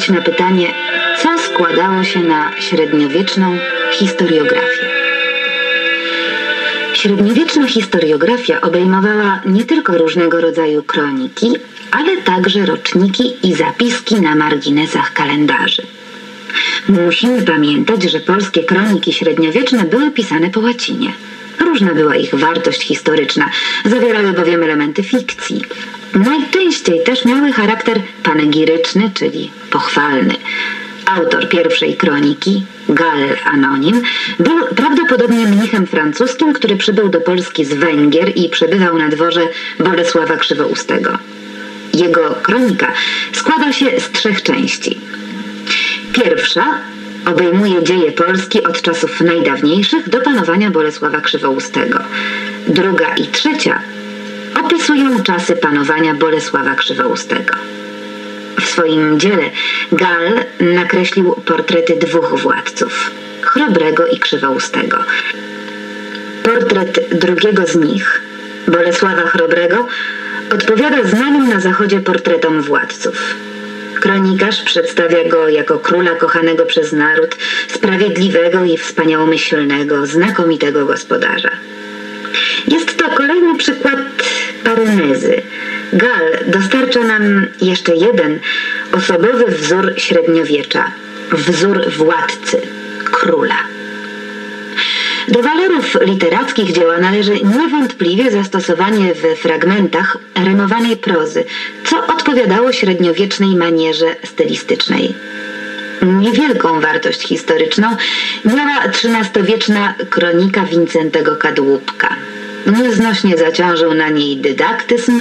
odpowiedzieć na pytanie, co składało się na średniowieczną historiografię. Średniowieczna historiografia obejmowała nie tylko różnego rodzaju kroniki, ale także roczniki i zapiski na marginesach kalendarzy. Musimy pamiętać, że polskie kroniki średniowieczne były pisane po łacinie. Różna była ich wartość historyczna, zawierały bowiem elementy fikcji. Najczęściej też miały charakter panegiryczny, czyli pochwalny. Autor pierwszej kroniki, Gal Anonim, był prawdopodobnie mnichem francuskim, który przybył do Polski z Węgier i przebywał na dworze Bolesława Krzywoustego. Jego kronika składa się z trzech części. Pierwsza obejmuje dzieje Polski od czasów najdawniejszych do panowania Bolesława Krzywoustego. Druga i trzecia opisują czasy panowania Bolesława Krzywoustego. W swoim dziele Gal nakreślił portrety dwóch władców, Chrobrego i Krzywoustego. Portret drugiego z nich, Bolesława Chrobrego, odpowiada znanym na zachodzie portretom władców. Kronikarz przedstawia go jako króla kochanego przez naród, sprawiedliwego i wspaniałomyślnego, znakomitego gospodarza. Jest to kolejny przykład parenezy. Gal dostarcza nam jeszcze jeden osobowy wzór średniowiecza, wzór władcy, króla. Do walorów literackich dzieła należy niewątpliwie zastosowanie w fragmentach rymowanej prozy, co odpowiadało średniowiecznej manierze stylistycznej. Niewielką wartość historyczną miała XIII-wieczna kronika Wincentego Kadłubka. Nieznośnie zaciążył na niej dydaktyzm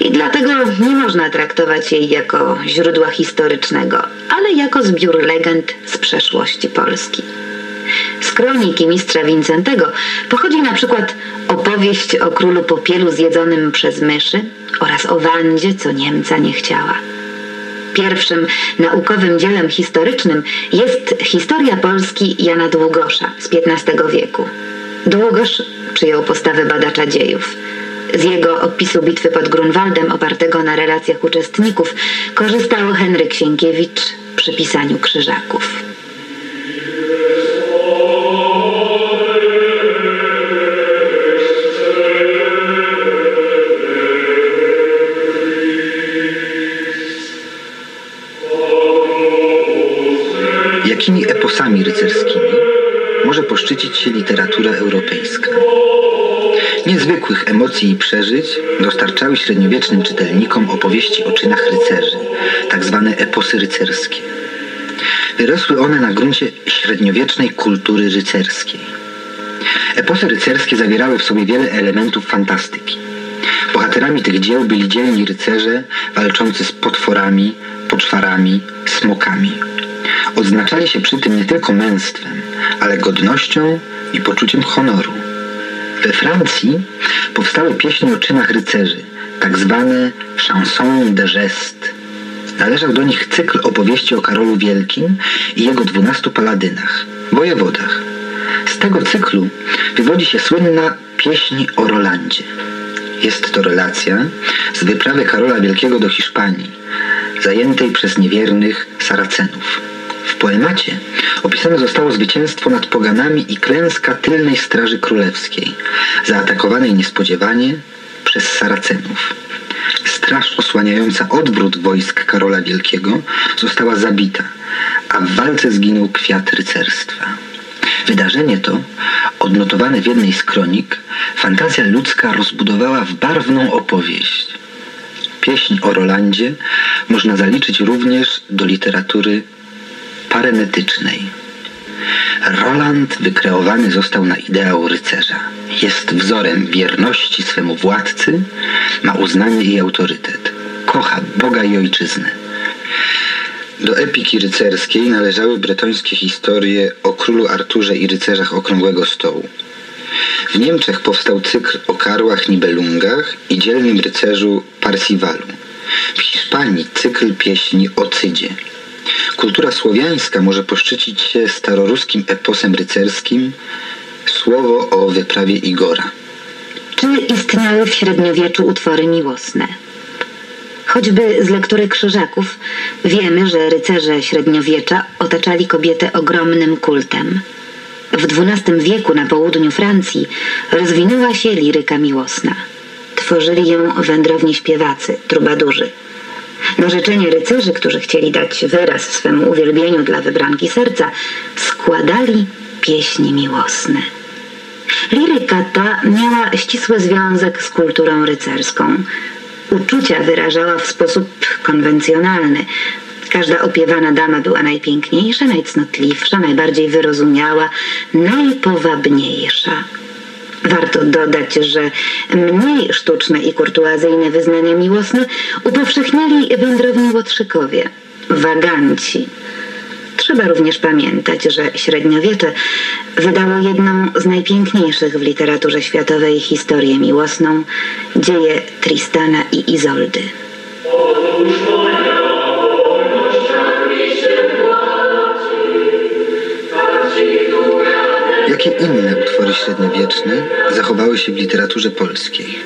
i dlatego nie można traktować jej jako źródła historycznego, ale jako zbiór legend z przeszłości Polski. Z kroniki mistrza Wincentego pochodzi na przykład opowieść o królu popielu zjedzonym przez myszy oraz o Wandzie, co Niemca nie chciała. Pierwszym naukowym dziełem historycznym jest historia Polski Jana Długosza z XV wieku. Długosz przyjął postawę badacza dziejów. Z jego opisu bitwy pod Grunwaldem, opartego na relacjach uczestników, korzystał Henryk Sienkiewicz przy pisaniu Krzyżaków. Jakimi eposami rycerskimi może poszczycić się literatura europejska? Niezwykłych emocji i przeżyć dostarczały średniowiecznym czytelnikom opowieści o czynach rycerzy, tak zwane eposy rycerskie. Wyrosły one na gruncie średniowiecznej kultury rycerskiej. Eposy rycerskie zawierały w sobie wiele elementów fantastyki. Bohaterami tych dzieł byli dzielni rycerze walczący z potworami, poczwarami, smokami. Odznaczali się przy tym nie tylko męstwem, ale godnością i poczuciem honoru. We Francji powstały pieśni o czynach rycerzy, tak zwane chanson de geste. Należał do nich cykl opowieści o Karolu Wielkim i jego dwunastu paladynach, wojewodach. Z tego cyklu wywodzi się słynna pieśń o Rolandzie. Jest to relacja z wyprawy Karola Wielkiego do Hiszpanii, zajętej przez niewiernych Saracenów. Poemacie opisane zostało zwycięstwo nad poganami i klęska tylnej straży królewskiej, zaatakowanej niespodziewanie przez Saracenów. Straż osłaniająca odwrót wojsk Karola Wielkiego została zabita, a w walce zginął kwiat rycerstwa. Wydarzenie to, odnotowane w jednej z kronik, fantazja ludzka rozbudowała w barwną opowieść. Pieśń o Rolandzie można zaliczyć również do literatury parenetycznej. Roland wykreowany został na ideał rycerza. Jest wzorem wierności swemu władcy, ma uznanie i autorytet. Kocha Boga i ojczyznę. Do epiki rycerskiej należały bretońskie historie o królu Arturze i rycerzach Okrągłego Stołu. W Niemczech powstał cykl o karłach Nibelungach i dzielnym rycerzu Parsivalu. W Hiszpanii cykl pieśni o Cydzie. Kultura słowiańska może poszczycić się staroruskim eposem rycerskim Słowo o wyprawie Igora. Czy istniały w średniowieczu utwory miłosne? Choćby z lektury krzyżaków wiemy, że rycerze średniowiecza otaczali kobietę ogromnym kultem. W XII wieku na południu Francji rozwinęła się liryka miłosna. Tworzyli ją wędrowni śpiewacy, trubadurzy. Na życzenie rycerzy, którzy chcieli dać wyraz swemu uwielbieniu dla wybranki serca, składali pieśni miłosne. Liryka ta miała ścisły związek z kulturą rycerską. Uczucia wyrażała w sposób konwencjonalny. Każda opiewana dama była najpiękniejsza, najcnotliwsza, najbardziej wyrozumiała, najpowabniejsza. Warto dodać, że mniej sztuczne i kurtuazyjne wyznania miłosne upowszechniali wędrowni łotrzykowie, waganci. Trzeba również pamiętać, że średniowiecze wydało jedną z najpiękniejszych w literaturze światowej historię miłosną, dzieje Tristana i Izoldy. Jakie inne utwory średniowieczne zachowały się w literaturze polskiej?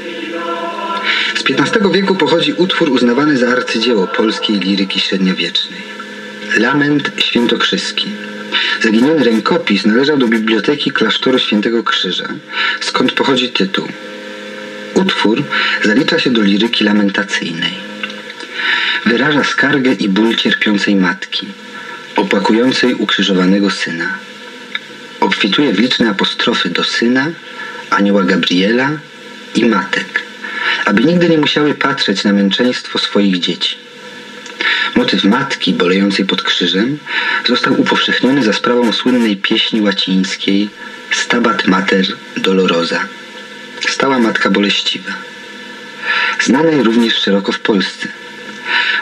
Z XV wieku pochodzi utwór uznawany za arcydzieło polskiej liryki średniowiecznej. Lament Świętokrzyski. Zaginiony rękopis należał do biblioteki klasztoru Świętego Krzyża, skąd pochodzi tytuł. Utwór zalicza się do liryki lamentacyjnej. Wyraża skargę i ból cierpiącej matki, opłakującej ukrzyżowanego syna obfituje w liczne apostrofy do syna, anioła Gabriela i matek, aby nigdy nie musiały patrzeć na męczeństwo swoich dzieci. Motyw matki bolejącej pod krzyżem został upowszechniony za sprawą słynnej pieśni łacińskiej Stabat Mater Dolorosa, stała matka boleściwa, znanej również szeroko w Polsce.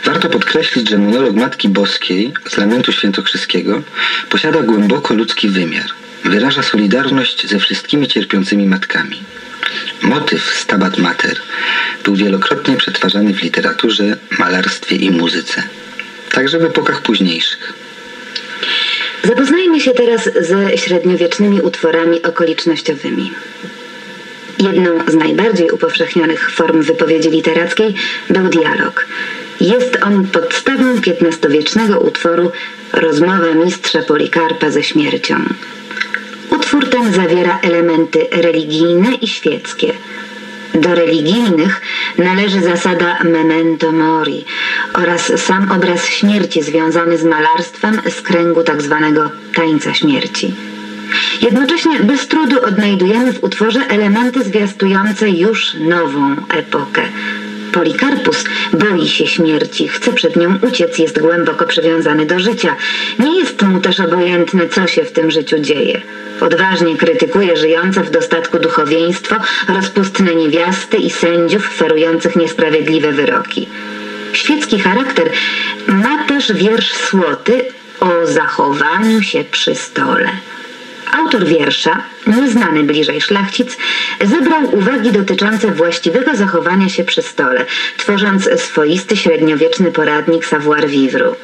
Warto podkreślić, że monolog Matki Boskiej z Lamentu Świętokrzyskiego posiada głęboko ludzki wymiar – wyraża solidarność ze wszystkimi cierpiącymi matkami. Motyw Stabat Mater był wielokrotnie przetwarzany w literaturze, malarstwie i muzyce, także w epokach późniejszych. Zapoznajmy się teraz ze średniowiecznymi utworami okolicznościowymi. Jedną z najbardziej upowszechnionych form wypowiedzi literackiej był dialog. Jest on podstawą XV-wiecznego utworu Rozmowa mistrza Polikarpa ze śmiercią. Utwór ten zawiera elementy religijne i świeckie. Do religijnych należy zasada memento mori oraz sam obraz śmierci związany z malarstwem z kręgu tzw. Tak tańca śmierci. Jednocześnie bez trudu odnajdujemy w utworze elementy zwiastujące już nową epokę. Polikarpus boi się śmierci, chce przed nią uciec, jest głęboko przywiązany do życia. Nie jest mu też obojętne, co się w tym życiu dzieje. Odważnie krytykuje żyjące w dostatku duchowieństwo, rozpustne niewiasty i sędziów ferujących niesprawiedliwe wyroki. Świecki charakter ma też wiersz słoty o zachowaniu się przy stole. Autor wiersza, nieznany bliżej szlachcic, zebrał uwagi dotyczące właściwego zachowania się przy stole, tworząc swoisty średniowieczny poradnik savoir-vivre.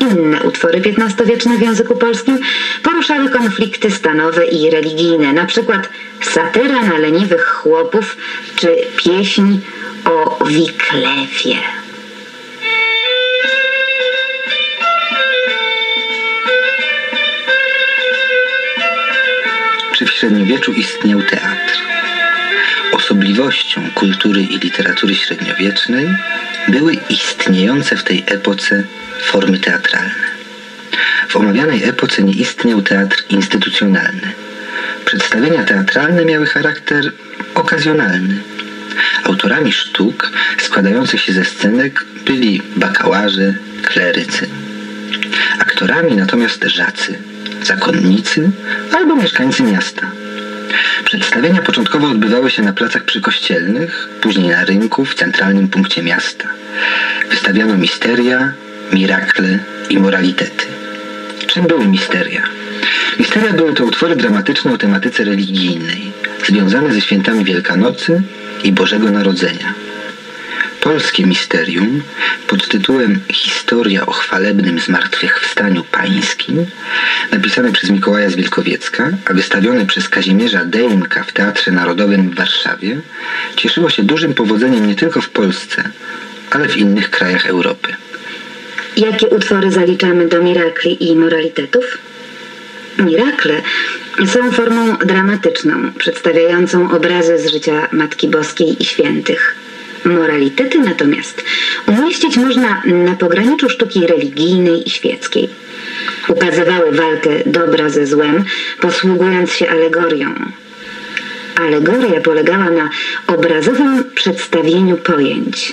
Inne utwory XV-wieczne w języku polskim poruszały konflikty stanowe i religijne, na przykład satyra na leniwych chłopów czy pieśń o Wiklefie. Czy w średniowieczu istniał teatr? Osobliwością kultury i literatury średniowiecznej były istniejące w tej epoce formy teatralne. W omawianej epoce nie istniał teatr instytucjonalny. Przedstawienia teatralne miały charakter okazjonalny. Autorami sztuk składających się ze scenek byli bakałarzy, klerycy. Aktorami natomiast żacy, zakonnicy albo mieszkańcy miasta. Przedstawienia początkowo odbywały się na placach przykościelnych, później na rynku w centralnym punkcie miasta. Wystawiano misteria, mirakle i moralitety. Czym były misteria? Misteria były to utwory dramatyczne o tematyce religijnej, związane ze świętami Wielkanocy i Bożego Narodzenia. Polskie misterium pod tytułem Historia o chwalebnym zmartwychwstaniu pańskim, napisane przez Mikołaja z Wielkowiecka, a wystawione przez Kazimierza Dejmka w Teatrze Narodowym w Warszawie, cieszyło się dużym powodzeniem nie tylko w Polsce, ale w innych krajach Europy. Jakie utwory zaliczamy do mirakli i moralitetów? Mirakle są formą dramatyczną, przedstawiającą obrazy z życia Matki Boskiej i świętych. Moralitety natomiast umieścić można na pograniczu sztuki religijnej i świeckiej. Ukazywały walkę dobra ze złem, posługując się alegorią. Alegoria polegała na obrazowym przedstawieniu pojęć.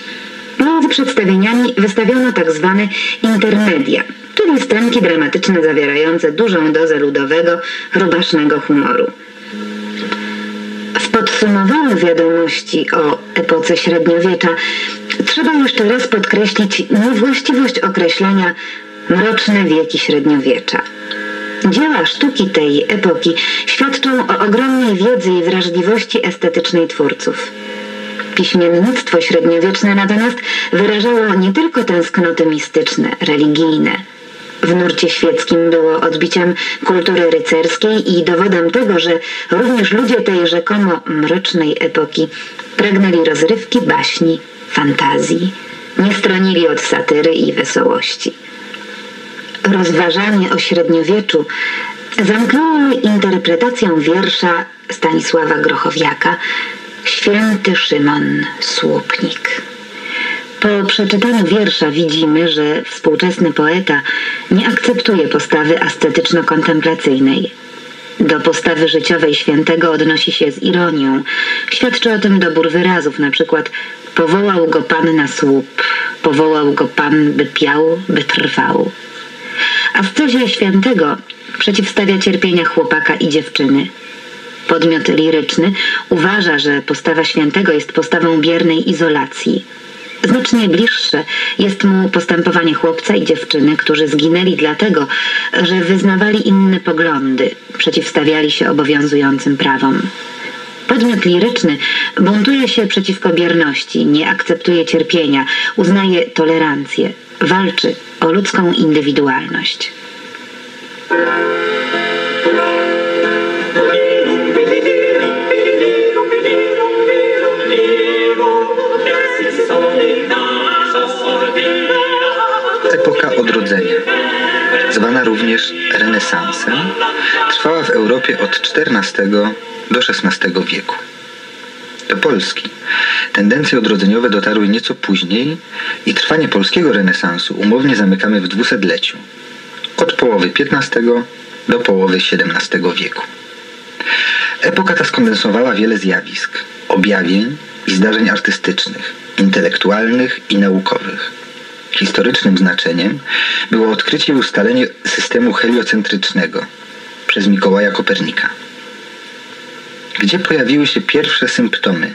Między przedstawieniami wystawiono tak zwane intermedia, czyli scenki dramatyczne zawierające dużą dozę ludowego, rubasznego humoru. W podsumowaniu wiadomości o epoce średniowiecza trzeba jeszcze raz podkreślić niewłaściwość określenia mroczne wieki średniowiecza. Dzieła sztuki tej epoki świadczą o ogromnej wiedzy i wrażliwości estetycznej twórców. Piśmiennictwo średniowieczne natomiast wyrażało nie tylko tęsknoty mistyczne, religijne. W nurcie świeckim było odbiciem kultury rycerskiej i dowodem tego, że również ludzie tej rzekomo mrocznej epoki pragnęli rozrywki, baśni, fantazji. Nie stronili od satyry i wesołości. Rozważanie o średniowieczu zamknęły interpretacją wiersza Stanisława Grochowiaka Święty Szymon Słupnik. Po przeczytaniu wiersza widzimy, że współczesny poeta nie akceptuje postawy ascetyczno-kontemplacyjnej. Do postawy życiowej świętego odnosi się z ironią. Świadczy o tym dobór wyrazów, na przykład powołał go Pan na słup, powołał go Pan, by piał, by trwał. Ascezie świętego przeciwstawia cierpienia chłopaka i dziewczyny. Podmiot liryczny uważa, że postawa świętego jest postawą biernej izolacji. Znacznie bliższe jest mu postępowanie chłopca i dziewczyny, którzy zginęli dlatego, że wyznawali inne poglądy, przeciwstawiali się obowiązującym prawom. Podmiot liryczny buntuje się przeciwko bierności, nie akceptuje cierpienia, uznaje tolerancję, walczy o ludzką indywidualność. Epoka odrodzenia, zwana również renesansem, trwała w Europie od XIV do XVI wieku. Do Polski tendencje odrodzeniowe dotarły nieco później i trwanie polskiego renesansu umownie zamykamy w dwusetleciu, od połowy XV do połowy XVII wieku. Epoka ta skondensowała wiele zjawisk, objawień i zdarzeń artystycznych, intelektualnych i naukowych. Historycznym znaczeniem było odkrycie i ustalenie systemu heliocentrycznego przez Mikołaja Kopernika. Gdzie pojawiły się pierwsze symptomy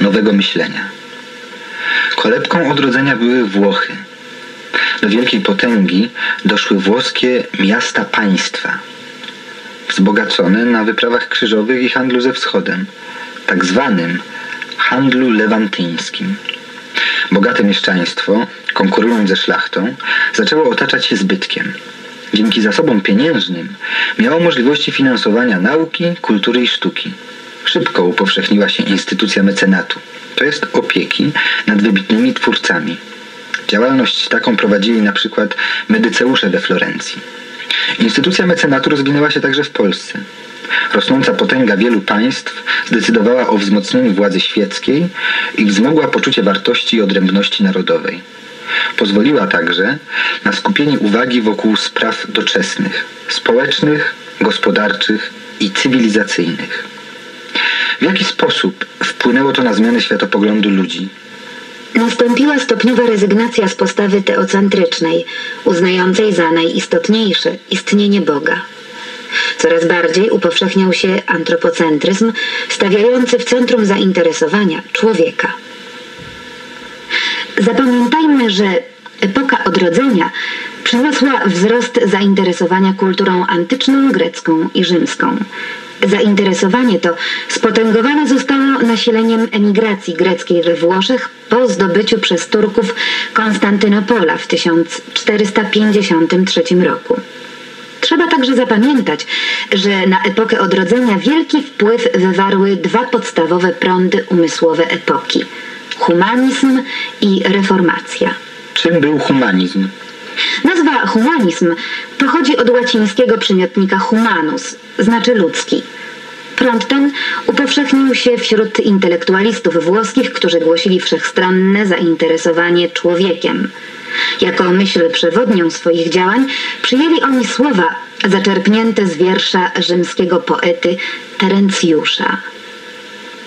nowego myślenia? Kolebką odrodzenia były Włochy. Do wielkiej potęgi doszły włoskie miasta-państwa, wzbogacone na wyprawach krzyżowych i handlu ze wschodem, tak zwanym handlu lewantyńskim. Bogate mieszczaństwo, konkurując ze szlachtą, zaczęło otaczać się zbytkiem. Dzięki zasobom pieniężnym miało możliwości finansowania nauki, kultury i sztuki. Szybko upowszechniła się instytucja mecenatu, to jest opieki nad wybitnymi twórcami. Działalność taką prowadzili na przykład medyceusze we Florencji. Instytucja mecenatu rozwinęła się także w Polsce. Rosnąca potęga wielu państw zdecydowała o wzmocnieniu władzy świeckiej i wzmogła poczucie wartości i odrębności narodowej. Pozwoliła także na skupienie uwagi wokół spraw doczesnych, społecznych, gospodarczych i cywilizacyjnych. W jaki sposób wpłynęło to na zmianę światopoglądu ludzi? Nastąpiła stopniowa rezygnacja z postawy teocentrycznej, uznającej za najistotniejsze istnienie Boga. Coraz bardziej upowszechniał się antropocentryzm, stawiający w centrum zainteresowania człowieka. Zapamiętajmy, że epoka odrodzenia przyniosła wzrost zainteresowania kulturą antyczną, grecką i rzymską. Zainteresowanie to spotęgowane zostało nasileniem emigracji greckiej we Włoszech po zdobyciu przez Turków Konstantynopola w 1453 roku. Trzeba także zapamiętać, że na epokę odrodzenia wielki wpływ wywarły dwa podstawowe prądy umysłowe epoki humanizm i reformacja. Czym był humanizm? Nazwa humanizm pochodzi od łacińskiego przymiotnika humanus, znaczy ludzki. Ten upowszechnił się wśród intelektualistów włoskich, którzy głosili wszechstronne zainteresowanie człowiekiem. Jako myśl przewodnią swoich działań przyjęli oni słowa zaczerpnięte z wiersza rzymskiego poety Terencjusza.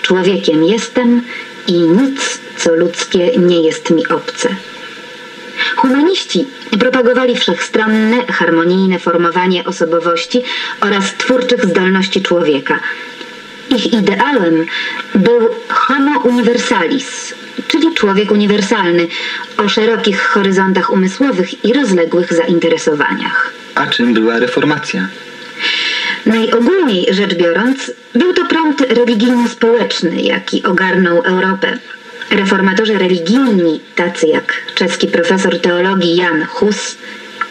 Człowiekiem jestem i nic, co ludzkie, nie jest mi obce. Humaniści propagowali wszechstronne, harmonijne formowanie osobowości oraz twórczych zdolności człowieka. Ich ideałem był homo universalis, czyli człowiek uniwersalny, o szerokich horyzontach umysłowych i rozległych zainteresowaniach. A czym była reformacja? Najogólniej rzecz biorąc, był to prąd religijno-społeczny, jaki ogarnął Europę. Reformatorzy religijni, tacy jak czeski profesor teologii Jan Hus,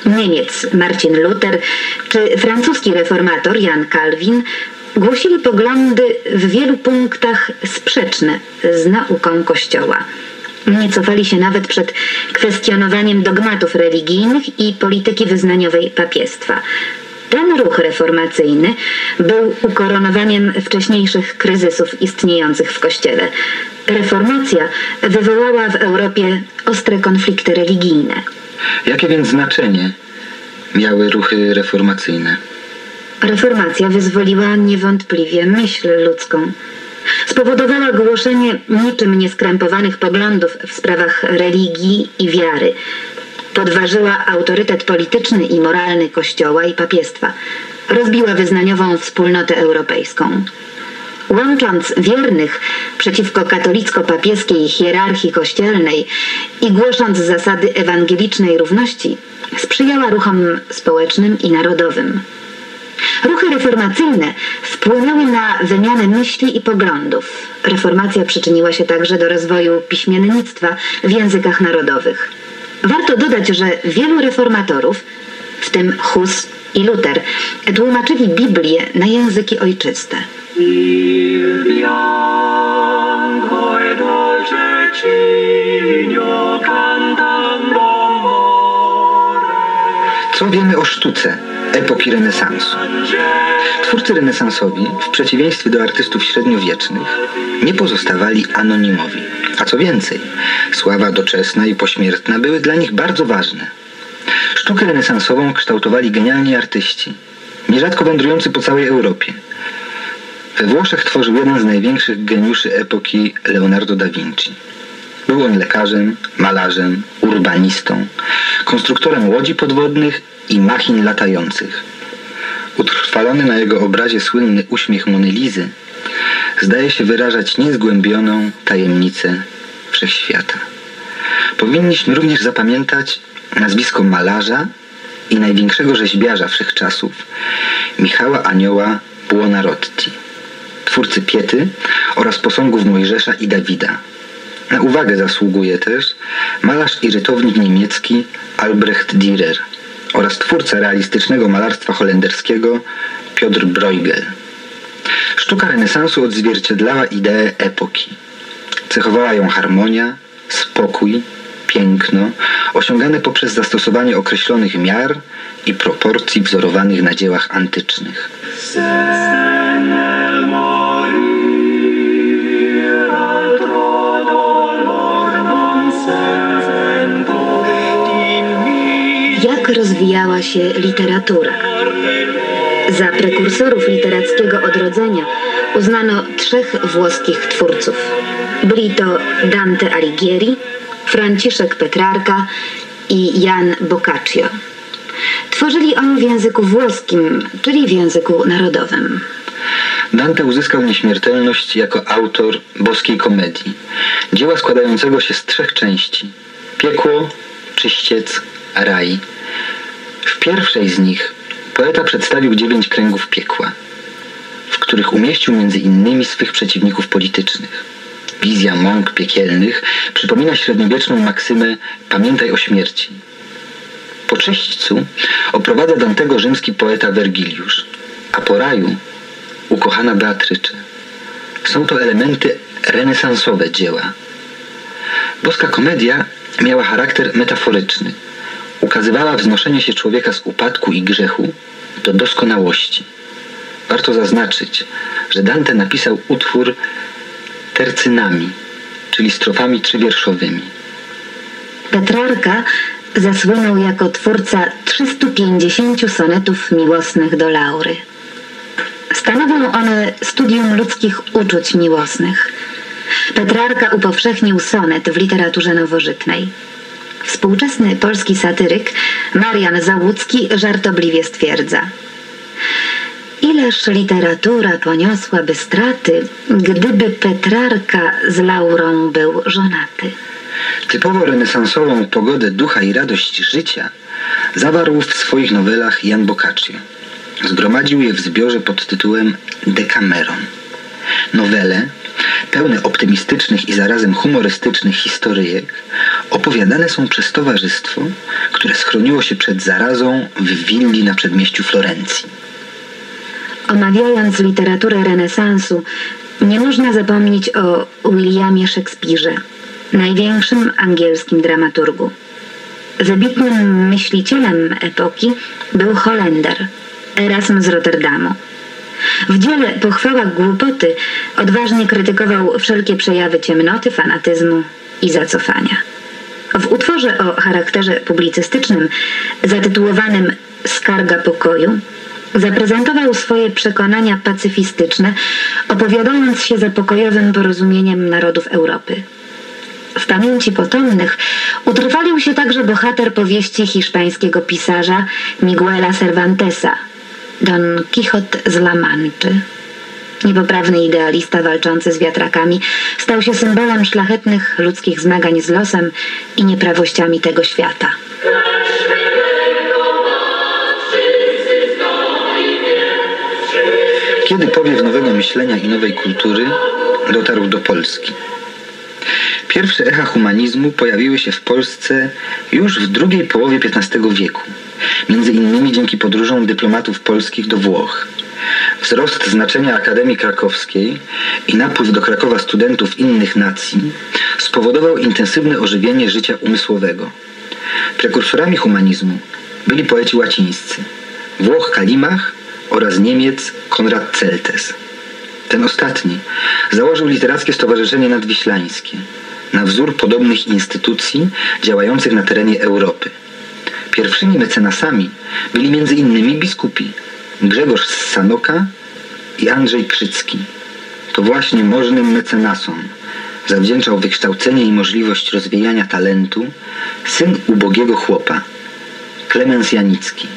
Niemiec Marcin Luther czy francuski reformator Jan Calvin, głosili poglądy w wielu punktach sprzeczne z nauką Kościoła. Nie cofali się nawet przed kwestionowaniem dogmatów religijnych i polityki wyznaniowej papiestwa. Ten ruch reformacyjny był ukoronowaniem wcześniejszych kryzysów istniejących w Kościele. Reformacja wywołała w Europie ostre konflikty religijne. Jakie więc znaczenie miały ruchy reformacyjne? Reformacja wyzwoliła niewątpliwie myśl ludzką. Spowodowała głoszenie niczym nieskrępowanych poglądów w sprawach religii i wiary. Podważyła autorytet polityczny i moralny Kościoła i papiestwa. Rozbiła wyznaniową wspólnotę europejską. Łącząc wiernych przeciwko katolicko-papieskiej hierarchii kościelnej i głosząc zasady ewangelicznej równości, sprzyjała ruchom społecznym i narodowym. Ruchy reformacyjne wpłynęły na wymianę myśli i poglądów. Reformacja przyczyniła się także do rozwoju piśmiennictwa w językach narodowych. Warto dodać, że wielu reformatorów, w tym Hus i Luther, tłumaczyli Biblię na języki ojczyste. Co wiemy o sztuce epoki renesansu? Twórcy renesansowi, w przeciwieństwie do artystów średniowiecznych, nie pozostawali anonimowi. A co więcej, sława doczesna i pośmiertna były dla nich bardzo ważne. Sztukę renesansową kształtowali genialni artyści, nierzadko wędrujący po całej Europie. We Włoszech tworzył jeden z największych geniuszy epoki Leonardo da Vinci. Był on lekarzem, malarzem, urbanistą, konstruktorem łodzi podwodnych i machin latających. Utrwalony na jego obrazie słynny uśmiech Monelizy zdaje się wyrażać niezgłębioną tajemnicę wszechświata. Powinniśmy również zapamiętać nazwisko malarza i największego rzeźbiarza wszechczasów, Michała Anioła Buonarotti, twórcy Piety oraz posągów Mojżesza i Dawida. Na uwagę zasługuje też malarz i rytownik niemiecki Albrecht Dürer oraz twórca realistycznego malarstwa holenderskiego Piotr Bruegel. Sztuka renesansu odzwierciedlała ideę epoki. Cechowała ją harmonia, spokój, piękno, osiągane poprzez zastosowanie określonych miar i proporcji wzorowanych na dziełach antycznych. Jak rozwijała się literatura? Za prekursorów literackiego odrodzenia uznano trzech włoskich twórców. Byli to Dante Alighieri, Franciszek Petrarka i Jan Boccaccio. Tworzyli oni w języku włoskim, czyli w języku narodowym. Dante uzyskał nieśmiertelność jako autor boskiej komedii, dzieła składającego się z trzech części: piekło, czyściec, raj. W pierwszej z nich poeta przedstawił dziewięć kręgów piekła, w których umieścił między innymi swych przeciwników politycznych. Wizja mąk piekielnych przypomina średniowieczną maksymę pamiętaj o śmierci. Po czyśćcu oprowadza Dantego rzymski poeta Wergiliusz, a po raju ukochana Beatrycze. Są to elementy renesansowe dzieła. Boska komedia miała charakter metaforyczny. Ukazywała wznoszenie się człowieka z upadku i grzechu do doskonałości. Warto zaznaczyć, że Dante napisał utwór tercynami, czyli strofami trzywierszowymi. Petrarka zasłynął jako twórca 350 sonetów miłosnych do Laury. Stanowią one studium ludzkich uczuć miłosnych. Petrarka upowszechnił sonet w literaturze nowożytnej. Współczesny polski satyryk Marian Załucki żartobliwie stwierdza Ileż literatura poniosłaby straty, gdyby Petrarka z Laurą był żonaty. Typowo renesansową pogodę ducha i radość życia zawarł w swoich nowelach Jan Boccaccio. Zgromadził je w zbiorze pod tytułem Decameron. Nowele, pełne optymistycznych i zarazem humorystycznych historyjek, opowiadane są przez towarzystwo, które schroniło się przed zarazą w willi na przedmieściu Florencji. Omawiając literaturę renesansu, nie można zapomnieć o Williamie Szekspirze, największym angielskim dramaturgu. Wybitnym myślicielem epoki był Holender, Erasm z Rotterdamu. W dziele Pochwała głupoty odważnie krytykował wszelkie przejawy ciemnoty, fanatyzmu i zacofania. W utworze o charakterze publicystycznym zatytułowanym Skarga pokoju zaprezentował swoje przekonania pacyfistyczne, opowiadając się za pokojowym porozumieniem narodów Europy. W pamięci potomnych utrwalił się także bohater powieści hiszpańskiego pisarza Miguela Cervantesa, Don Quixote z La Manczy. Niepoprawny idealista walczący z wiatrakami stał się symbolem szlachetnych ludzkich zmagań z losem i nieprawościami tego świata. Kiedy powiew nowego myślenia i nowej kultury dotarł do Polski? Pierwsze echa humanizmu pojawiły się w Polsce już w drugiej połowie XV wieku, między innymi dzięki podróżom dyplomatów polskich do Włoch. Wzrost znaczenia Akademii Krakowskiej i napływ do Krakowa studentów innych nacji spowodował intensywne ożywienie życia umysłowego. Prekursorami humanizmu byli poeci łacińscy Włoch Kalimach oraz Niemiec Konrad Celtes. Ten ostatni założył Literackie Stowarzyszenie Nadwiślańskie na wzór podobnych instytucji działających na terenie Europy. Pierwszymi mecenasami byli m.in. biskupi Grzegorz z Sanoka i Andrzej Krzycki. To właśnie możnym mecenasom zawdzięczał wykształcenie i możliwość rozwijania talentu syn ubogiego chłopa, Klemens Janicki.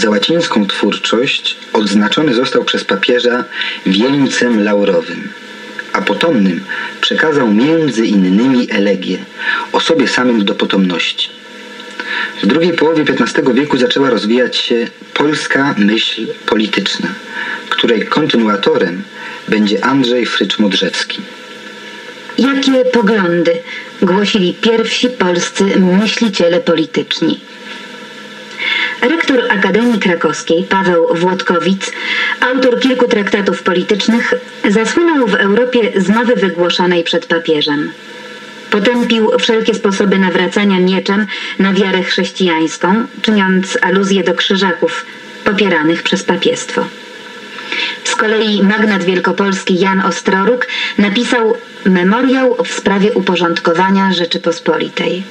Za łacińską twórczość odznaczony został przez papieża wieńcem laurowym, a potomnym przekazał między innymi elegię o sobie samym do potomności. W drugiej połowie XV wieku zaczęła rozwijać się polska myśl polityczna, której kontynuatorem będzie Andrzej Frycz-Modrzewski. Jakie poglądy głosili pierwsi polscy myśliciele polityczni? Rektor Akademii Krakowskiej Paweł Włodkowic, autor kilku traktatów politycznych, zasłynął w Europie z mowy wygłoszonej przed papieżem. Potępił wszelkie sposoby nawracania mieczem na wiarę chrześcijańską, czyniąc aluzję do krzyżaków popieranych przez papiestwo. Z kolei magnat wielkopolski Jan Ostroruk napisał memoriał w sprawie uporządkowania Rzeczypospolitej.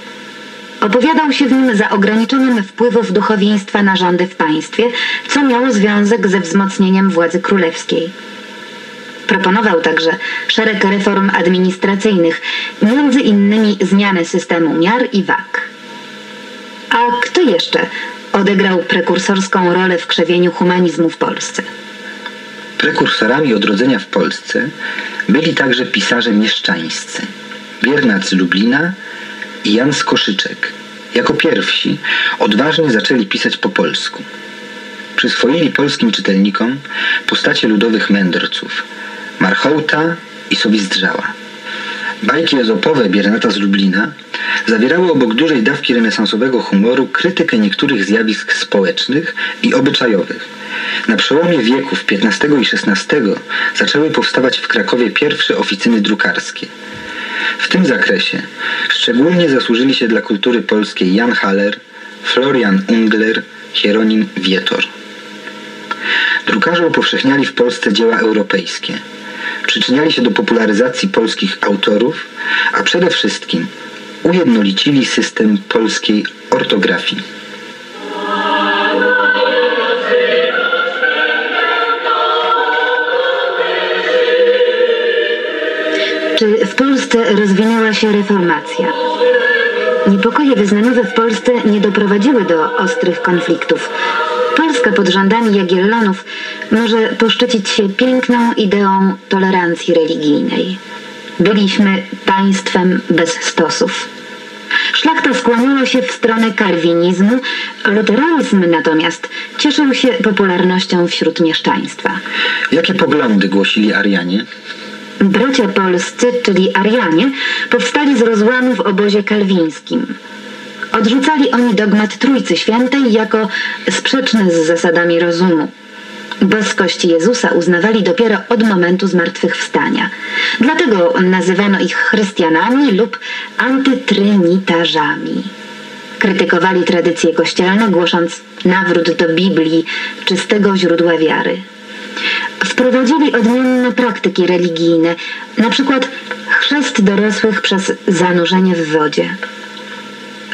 Opowiadał się w nim za ograniczeniem wpływów duchowieństwa na rządy w państwie, co miało związek ze wzmocnieniem władzy królewskiej. Proponował także szereg reform administracyjnych, między innymi zmianę systemu miar i wag. A kto jeszcze odegrał prekursorską rolę w krzewieniu humanizmu w Polsce? Prekursorami odrodzenia w Polsce byli także pisarze mieszczańscy. Biernat z Lublina i Jan Skoszyczek. Jako pierwsi odważnie zaczęli pisać po polsku. Przyswoili polskim czytelnikom postacie ludowych mędrców Marchołta i Sowizdrzała. Bajki ezopowe Biernata z Lublina zawierały obok dużej dawki renesansowego humoru krytykę niektórych zjawisk społecznych i obyczajowych. Na przełomie wieków XV i XVI zaczęły powstawać w Krakowie pierwsze oficyny drukarskie. W tym zakresie szczególnie zasłużyli się dla kultury polskiej Jan Haller, Florian Ungler, Hieronim Wietor. Drukarze upowszechniali w Polsce dzieła europejskie. Przyczyniali się do popularyzacji polskich autorów, a przede wszystkim ujednolicili system polskiej ortografii. Czy w Polsce rozwinęła się reformacja? Niepokoje wyznaniowe w Polsce nie doprowadziły do ostrych konfliktów. Polska pod rządami Jagiellonów może poszczycić się piękną ideą tolerancji religijnej. Byliśmy państwem bez stosów. Szlachta skłaniała się w stronę kalwinizmu, luteranizm natomiast cieszył się popularnością wśród mieszczaństwa. Jakie poglądy głosili Arianie? Bracia polscy, czyli Arianie, powstali z rozłamu w obozie kalwińskim. Odrzucali oni dogmat Trójcy Świętej jako sprzeczny z zasadami rozumu. Boskość Jezusa uznawali dopiero od momentu zmartwychwstania. Dlatego nazywano ich chrystianami lub antytrynitarzami. Krytykowali tradycje kościelne, głosząc nawrót do Biblii, czystego źródła wiary. Wprowadzili odmienne praktyki religijne, na przykład chrzest dorosłych przez zanurzenie w wodzie.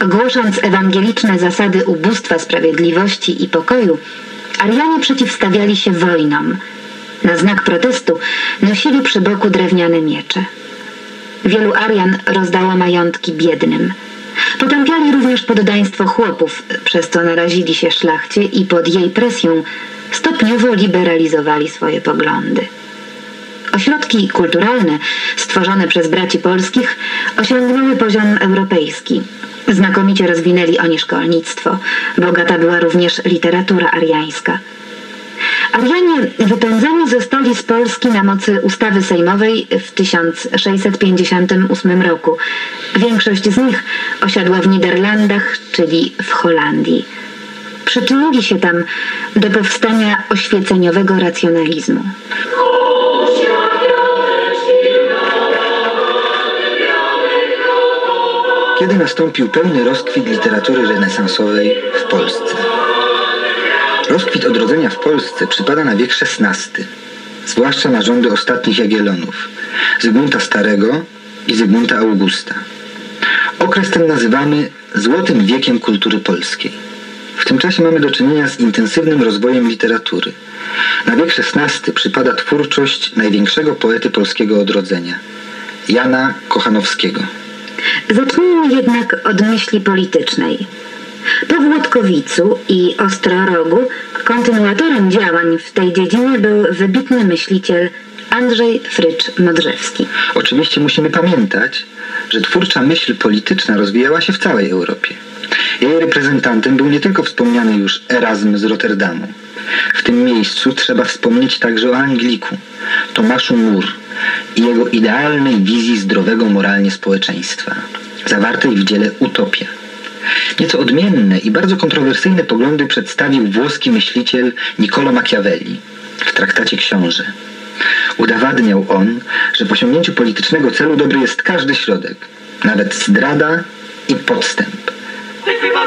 Głosząc ewangeliczne zasady ubóstwa, sprawiedliwości i pokoju, Arianie przeciwstawiali się wojnom. Na znak protestu nosili przy boku drewniane miecze. Wielu Arian rozdało majątki biednym. Potępiali również poddaństwo chłopów, przez co narazili się szlachcie i pod jej presją stopniowo liberalizowali swoje poglądy. Ośrodki kulturalne stworzone przez braci polskich osiągnęły poziom europejski. Znakomicie rozwinęli oni szkolnictwo. Bogata była również literatura ariańska. Arianie wypędzeni zostali z Polski na mocy ustawy sejmowej w 1658 roku. Większość z nich osiadła w Niderlandach, czyli w Holandii. Przyczynili się tam do powstania oświeceniowego racjonalizmu. Kiedy nastąpił pełny rozkwit literatury renesansowej w Polsce? Rozkwit odrodzenia w Polsce przypada na wiek XVI, zwłaszcza na rządy ostatnich Jagiellonów, Zygmunta Starego i Zygmunta Augusta. Okres ten nazywamy Złotym Wiekiem Kultury Polskiej. W tym czasie mamy do czynienia z intensywnym rozwojem literatury. Na wiek XVI przypada twórczość największego poety polskiego odrodzenia, Jana Kochanowskiego. Zacznijmy jednak od myśli politycznej. Po Włodkowicu i Ostrorogu kontynuatorem działań w tej dziedzinie był wybitny myśliciel Andrzej Frycz Modrzewski. Oczywiście musimy pamiętać, że twórcza myśl polityczna rozwijała się w całej Europie. Jej reprezentantem był nie tylko wspomniany już Erasm z Rotterdamu. W tym miejscu trzeba wspomnieć także o Angliku, Tomaszu More i jego idealnej wizji zdrowego moralnie społeczeństwa, zawartej w dziele Utopia. Nieco odmienne i bardzo kontrowersyjne poglądy przedstawił włoski myśliciel Niccolo Machiavelli w traktacie Książę. Udowadniał on, że w osiągnięciu politycznego celu dobry jest każdy środek, nawet zdrada i podstęp. de qui qui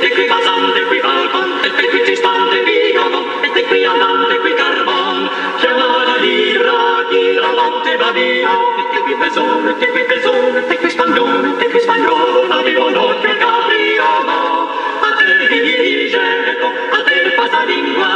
qui qui carbón, la va via, qui qui qui qui lingua,